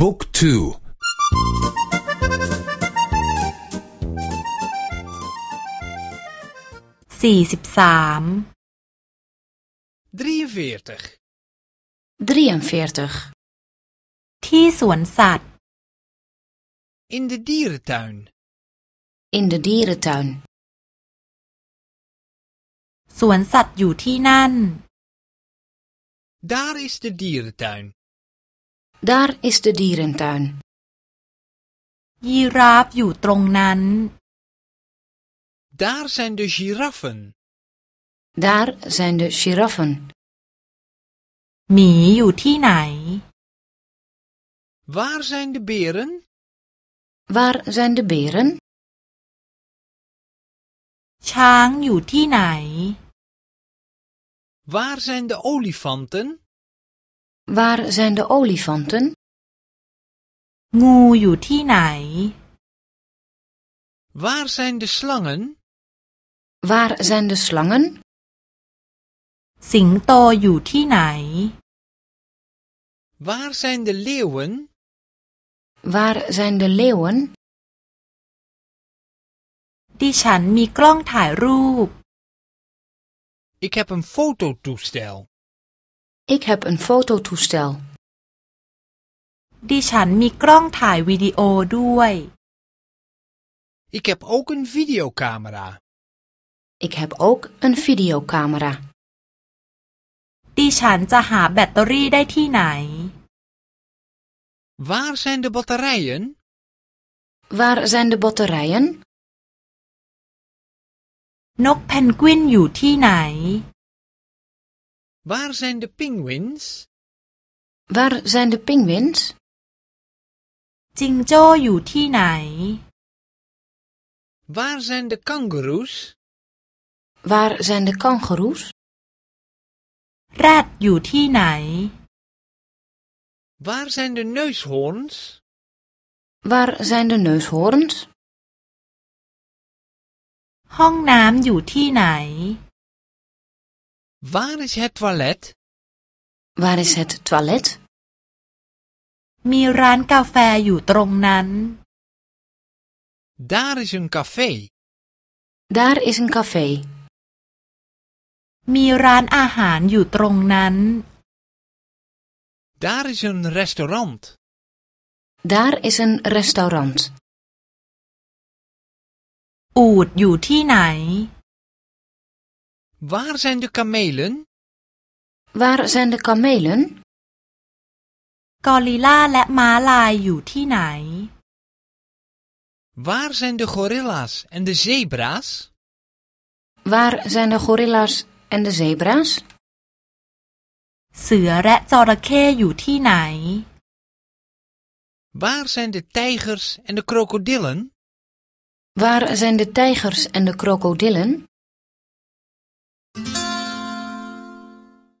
บุ๊กทู สี่สิบสาม 43. 43. ที่สวนสัตว์ In de dierentuin. In de dierentuin. สวนสัตว์อยู่ที่นั่น Daar is de dierentuin. Daar is de dierentuin. ยีราฟอยู่ตรงนั้น Daar zijn de giraffen. Daar zijn de giraffen. หมีอยู่ที่ไหน Waar zijn de beren? Waar zijn de beren? ช้างอยู่ที่ไหน Waar zijn de olifanten? Waar zijn de olifanten? งูอยู่ที่ไหน Waar zijn de slangen? Waar zijn de slangen? สิงโตอยู่ที่ไหน Waar zijn de leeuwen? Waar zijn de leeuwen? ดิฉันมีกล้องถ่ายรูป Ik heb een fototoestel. Ik heb een fototoestel. ดิฉันมีกล้องถ่ายวิดีโอด้วย Ik heb ook een videocamera. Ik heb ook een videocamera. ดิฉันจะหาแบตเตอรี่ได้ที่ไหน Waar zijn de batterijen? Waar zijn de batterijen? นกเพนกวินอยู่ที่ไหน Waar zijn de pinguïns? Waar zijn de pinguïns? จิงโจ้อยู่ที่ไหน Waar zijn de kangoeroes? Waar zijn de kangoeroes? แรดอยู่ที่ไหน Waar zijn de neushoorns? Waar zijn de neushoorns? ห้องน้ำอยู่ที่ไหน Waar is het toilet? Waar is het toilet? มีร้านกาแฟอยู่ตรงนั้น Daar is een café. Daar is een café. มีร้านอาหารอยู่ตรงนั้น Daar is een restaurant. Daar is een restaurant. อูดอยู่ที่ไหน Waar zijn de kamelen? Waar zijn de kamelen? กอริลล่าและม้าลายอยู่ที่ไหน Waar zijn de gorilla's en de zebra's? Waar zijn de gorilla's en de zebra's? เสือและจระเข้อยู่ที่ไหน Waar zijn de tijgers en de krokodillen? Waar zijn de tijgers en de krokodillen?